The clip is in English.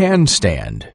handstand.